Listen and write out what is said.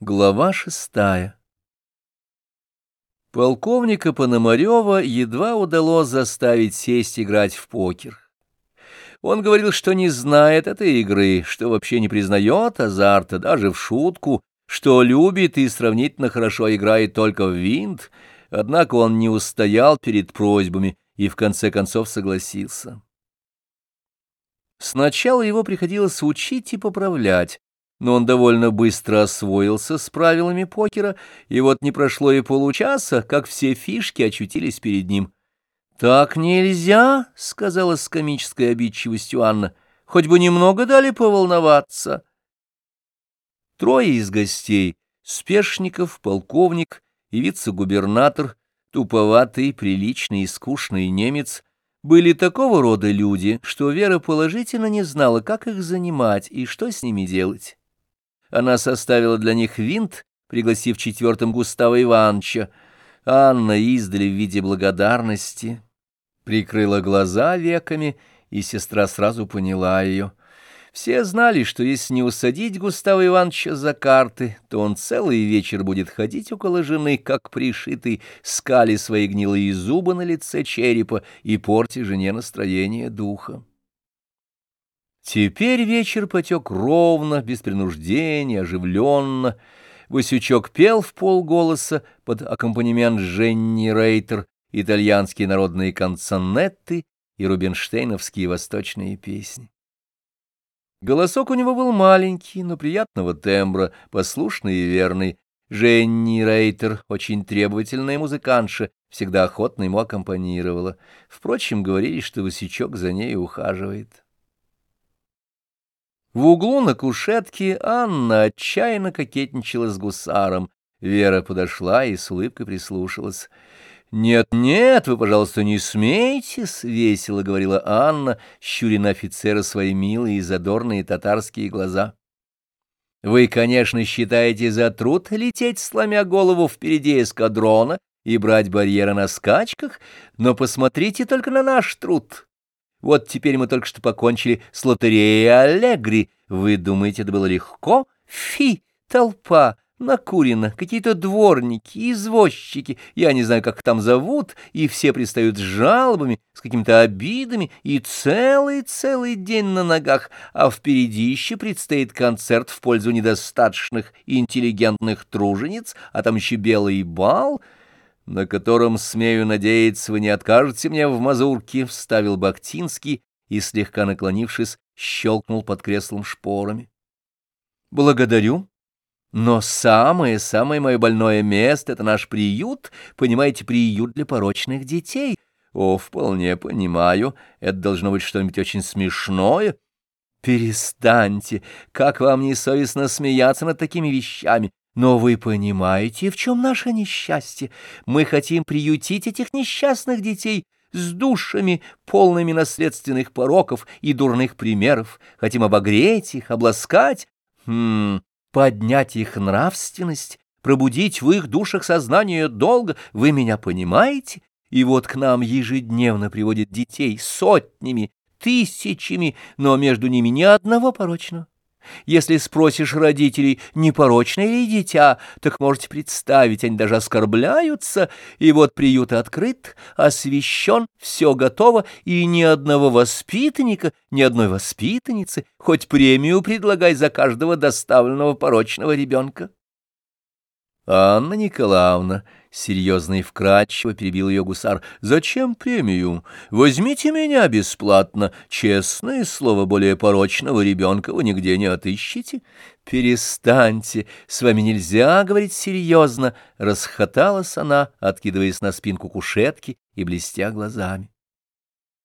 Глава шестая Полковника Пономарева едва удалось заставить сесть играть в покер. Он говорил, что не знает этой игры, что вообще не признает азарта даже в шутку, что любит и сравнительно хорошо играет только в винт, однако он не устоял перед просьбами и в конце концов согласился. Сначала его приходилось учить и поправлять, но он довольно быстро освоился с правилами покера, и вот не прошло и получаса, как все фишки очутились перед ним. «Так нельзя», — сказала с комической обидчивостью Анна, — «хоть бы немного дали поволноваться». Трое из гостей — Спешников, полковник и вице-губернатор, туповатый, приличный и скучный немец — были такого рода люди, что Вера положительно не знала, как их занимать и что с ними делать. Она составила для них винт, пригласив четвертым Густава Ивановича. Анна издали в виде благодарности прикрыла глаза веками, и сестра сразу поняла ее. Все знали, что если не усадить Густава Ивановича за карты, то он целый вечер будет ходить около жены, как пришитый, скали свои гнилые зубы на лице черепа и порти жене настроение духа. Теперь вечер потек ровно, без принуждения, оживленно. Васючок пел в полголоса под аккомпанемент Женни Рейтер итальянские народные канцонетты и рубинштейновские восточные песни. Голосок у него был маленький, но приятного тембра, послушный и верный. Женни Рейтер, очень требовательная музыкантша, всегда охотно ему аккомпанировала. Впрочем, говорили, что Васючок за ней ухаживает. В углу на кушетке Анна отчаянно кокетничала с гусаром. Вера подошла и с улыбкой прислушалась. «Нет, нет, вы, пожалуйста, не смейтесь», — весело говорила Анна, щуря на офицера свои милые и задорные татарские глаза. «Вы, конечно, считаете за труд лететь, сломя голову впереди эскадрона и брать барьеры на скачках, но посмотрите только на наш труд». Вот теперь мы только что покончили с лотереей Аллегри. Вы думаете, это было легко? Фи, толпа, накурено, какие-то дворники, извозчики, я не знаю, как там зовут, и все пристают с жалобами, с какими-то обидами, и целый-целый день на ногах, а впереди еще предстоит концерт в пользу недостаточных интеллигентных тружениц, а там еще белый бал — на котором, смею надеяться, вы не откажете мне в мазурке, — вставил Бактинский и, слегка наклонившись, щелкнул под креслом шпорами. — Благодарю. Но самое-самое мое больное место — это наш приют, понимаете, приют для порочных детей. О, вполне понимаю, это должно быть что-нибудь очень смешное. Перестаньте, как вам не совестно смеяться над такими вещами. Но вы понимаете, в чем наше несчастье? Мы хотим приютить этих несчастных детей с душами, полными наследственных пороков и дурных примеров. Хотим обогреть их, обласкать, хм, поднять их нравственность, пробудить в их душах сознание долга. Вы меня понимаете? И вот к нам ежедневно приводят детей сотнями, тысячами, но между ними ни одного порочного. Если спросишь родителей, непорочное ли дитя, так можете представить, они даже оскорбляются, и вот приют открыт, освещен, все готово, и ни одного воспитанника, ни одной воспитанницы, хоть премию предлагай за каждого доставленного порочного ребенка. Анна Николаевна серьезно и вкратчиво перебил ее гусар. «Зачем премию? Возьмите меня бесплатно. Честное слово, более порочного ребенка вы нигде не отыщете. Перестаньте, с вами нельзя говорить серьезно!» Расхоталась она, откидываясь на спинку кушетки и блестя глазами.